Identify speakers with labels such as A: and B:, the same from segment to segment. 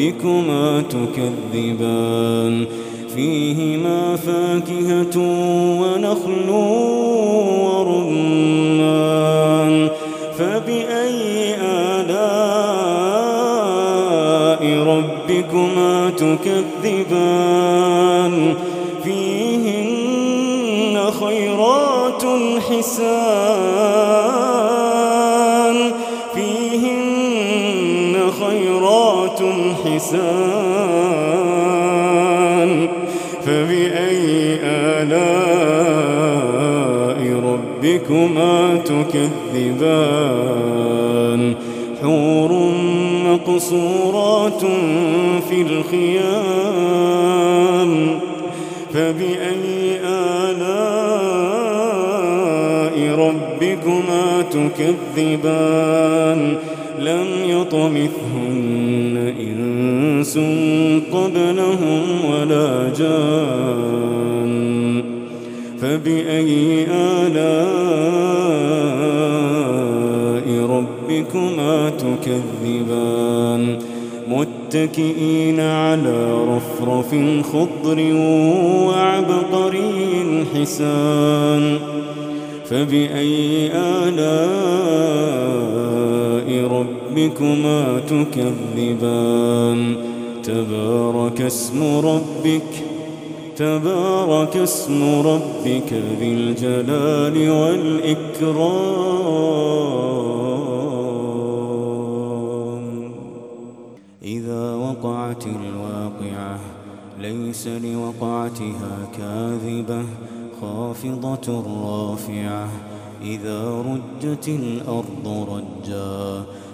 A: ربكما تكذبان. فيهما فاكهة ونخل ورمان. فبأي آلاء ربكما تكذبان؟ فيهن خيرات حسان. فيهن خيرات حسان فبأي آلاء ربكما تكذبان؟ حور مقصورات في الخيام. فبأي آلاء ربكما تكذبان؟ لم يطمثهن إنس قبلهم ولا جان فبأي آلاء ربكما تكذبان؟ متكئين على رفرف خضر وعبقري حسان فبأي آلاء ربكما تكذبان. تبارك اسم ربك تبارك اسم ربك ذي الجلال والإكرام. إذا وقعت الواقعة ليس لوقعتها كاذبة خافضة رافعة. إذا رجت الأرض رجا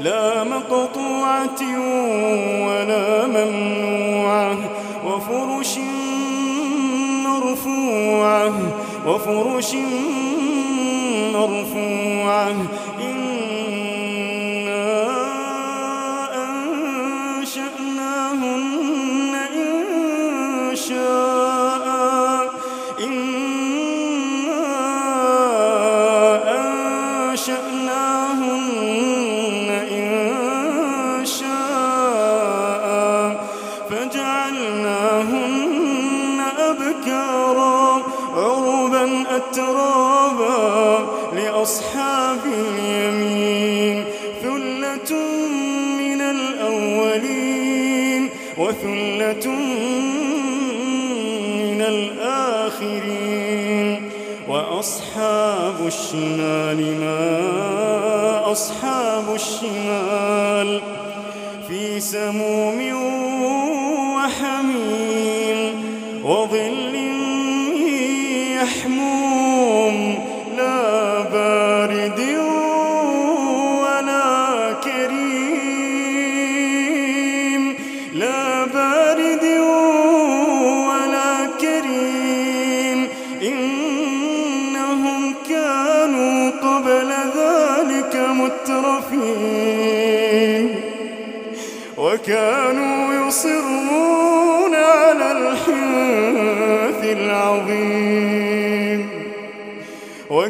A: لا مقطوعة ولا ممنوعة وفرش مرفوعة وفرش مرفوعة لأصحاب اليمين ثلة من الأولين وثلة من الآخرين. وأصحاب الشمال ما أصحاب الشمال؟ في سموم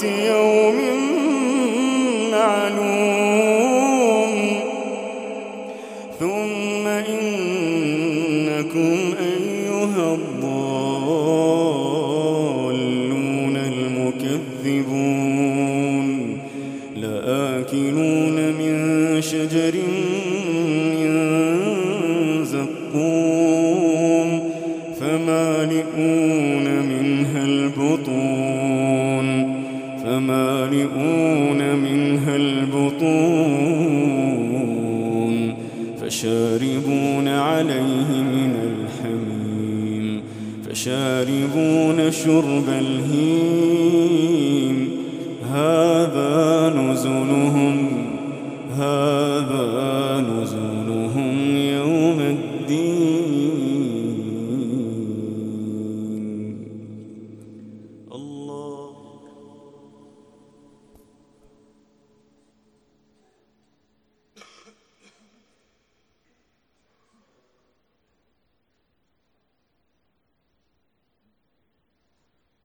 A: يوم البطون فشاربون عليه من الحميم فشاربون شرب الهيم